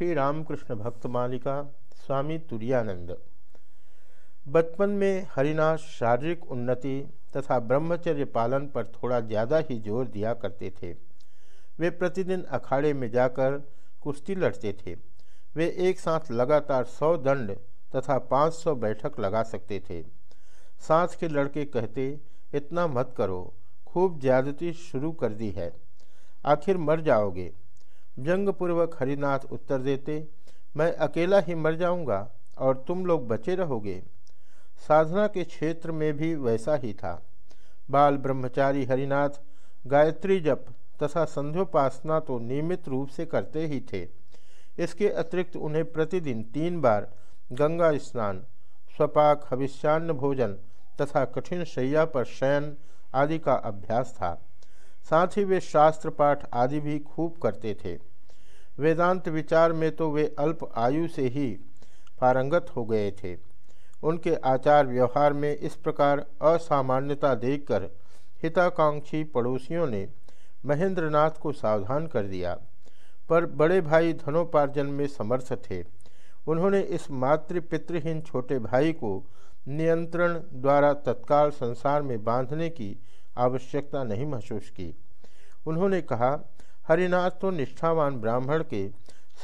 श्री रामकृष्ण भक्त मालिका स्वामी तुरानंद बचपन में हरिनाथ शारीरिक उन्नति तथा ब्रह्मचर्य पालन पर थोड़ा ज़्यादा ही ज़ोर दिया करते थे। वे प्रतिदिन अखाड़े में जाकर कुश्ती लड़ते थे। वे एक साथ लगातार सौ दंड तथा पाँच सौ बैठक लगा सकते थे। साथ के लड़के कहते, इतना मत करो, खूब ज्यादती शुरू कर दी है। आखिर मर जाओगे। व्यंगपूर्वक हरिनाथ उत्तर देते, मैं अकेला ही मर जाऊँगा और तुम लोग बचे रहोगे। साधना के क्षेत्र में भी वैसा ही था। बाल ब्रह्मचारी हरिनाथ, गायत्री जप तथा संध्योपासना तो नियमित रूप से करते ही थे। इसके अतिरिक्त उन्हें प्रतिदिन तीन बार गंगा स्नान, स्वपाक हविष्यान्न भोजन तथा कठिन शैया पर शयन आदि का अभ्यास था। साथ ही वे शास्त्र पाठ आदि भी खूब करते थे। वेदांत विचार में तो वे अल्प आयु से ही पारंगत हो गए थे। उनके आचार व्यवहार में इस प्रकार असामान्यता देखकर हिताकांक्षी पड़ोसियों ने महेंद्रनाथ को सावधान कर दिया। पर बड़े भाई धनोपार्जन में समर्थ थे। उन्होंने इस मातृपितृहीन छोटे भाई को नियंत्रण द्वारा तत्काल संसार में बांधने की आवश्यकता नहीं महसूस की। उन्होंने कहा, हरिनाथ तो निष्ठावान ब्राह्मण के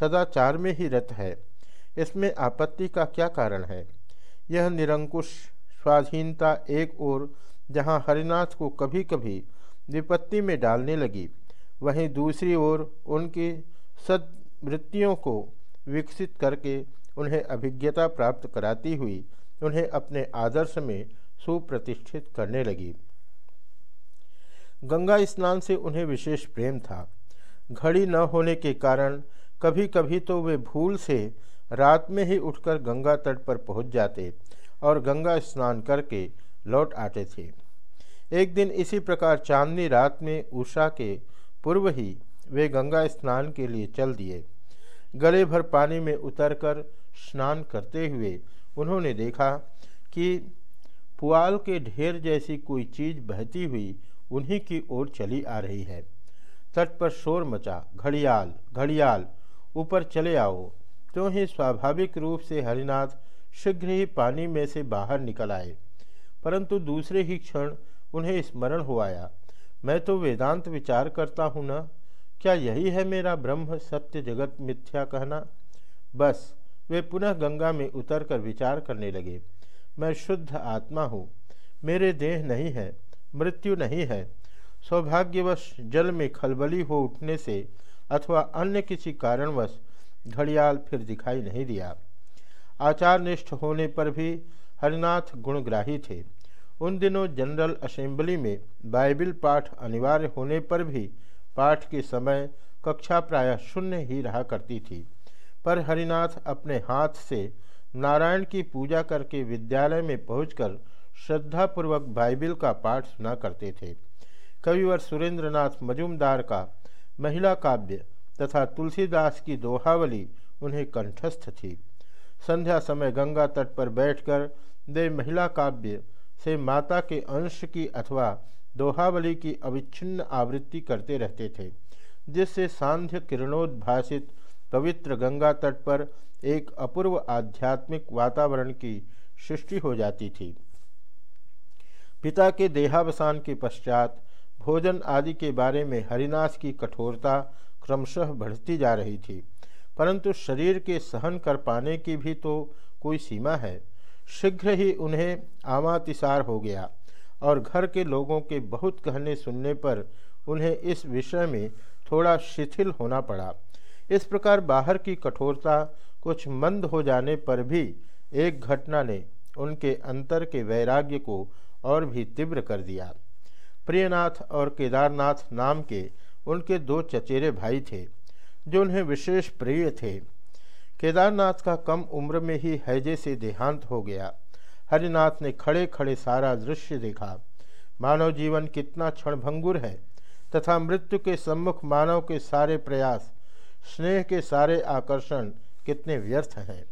सदाचार में ही रत है। इसमें आपत्ति का क्या कारण है? यह निरंकुश, स्वाधीनता एक ओर, जहाँ हरिनाथ को कभी कभी विपत्ति में डालने लगी, वहीं दूसरी ओर उनकी सदवृत्तियों को विकसित करके उन्हें अभिज्ञता प्राप्त कराती हुई उन्हें अपने आदर्श में सुप्रतिष्ठित करने लगी। गंगा स्नान से उन्हें विशेष प्रेम था। घड़ी न होने के कारण कभी कभी तो वे भूल से रात में ही उठकर गंगा तट पर पहुँच जाते और गंगा स्नान करके लौट आते थे। एक दिन इसी प्रकार चांदनी रात में उषा के पूर्व ही वे गंगा स्नान के लिए चल दिए। गले भर पानी में उतरकर स्नान करते हुए उन्होंने देखा कि पुआल के ढेर जैसी कोई चीज़ बहती हुई उन्हीं की ओर चली आ रही है। तट पर शोर मचा, घड़ियाल घड़ियाल, ऊपर चले आओ। तो ही स्वाभाविक रूप से हरिनाथ शीघ्र ही पानी में से बाहर निकल आए। परंतु दूसरे ही क्षण उन्हें स्मरण हो आया। मैं तो वेदांत विचार करता हूँ न। क्या यही है मेरा ब्रह्म सत्य जगत मिथ्या कहना? बस, वे पुनः गंगा में उतरकर विचार करने लगे। मैं शुद्ध आत्मा हूँ। मेरे देह नहीं है। मृत्यु नहीं है। सौभाग्यवश जल में खलबली हो उठने से अथवा अन्य किसी कारणवश घड़ियाल फिर दिखाई नहीं दिया। आचार निष्ठ होने पर भी हरिनाथ गुणग्राही थे। उन दिनों जनरल असेंबली में बाइबिल पाठ अनिवार्य होने पर भी पाठ के समय कक्षा प्रायः शून्य ही रहा करती थी। पर हरिनाथ अपने हाथ से नारायण की पूजा करके विद्यालय में पहुंचकर श्रद्धापूर्वक बाइबिल का पाठ सुना करते थे। कविवर सुरेंद्रनाथ मजुमदार का महिला काव्य तथा तुलसीदास की दोहावली उन्हें कंठस्थ थी। संध्या समय गंगा तट पर बैठकर वे महिला काव्य से माता के अंश की अथवा दोहावली की अविच्छिन्न आवृत्ति करते रहते थे, जिससे सांध्य किरणोद्भाषित पवित्र गंगा तट पर एक अपूर्व आध्यात्मिक वातावरण की सृष्टि हो जाती थी। पिता के देहावसान के पश्चात भोजन आदि के बारे में हरिनाश की कठोरता क्रमशः बढ़ती जा रही थी, परंतु शरीर के सहन कर पाने की भी तो कोई सीमा है। शीघ्र ही उन्हें आमातिसार हो गया और घर के लोगों के बहुत कहने सुनने पर उन्हें इस विषय में थोड़ा शिथिल होना पड़ा। इस प्रकार बाहर की कठोरता कुछ मंद हो जाने पर भी एक घटना ने उनके अंतर के वैराग्य को और भी तीव्र कर दिया। प्रियनाथ और केदारनाथ नाम के उनके दो चचेरे भाई थे, जो उन्हें विशेष प्रिय थे। केदारनाथ का कम उम्र में ही हैजे से देहांत हो गया। हरिनाथ ने खड़े खड़े सारा दृश्य देखा। मानव जीवन कितना क्षणभंगुर है, तथा मृत्यु के सम्मुख मानव के सारे प्रयास, स्नेह के सारे आकर्षण कितने व्यर्थ हैं।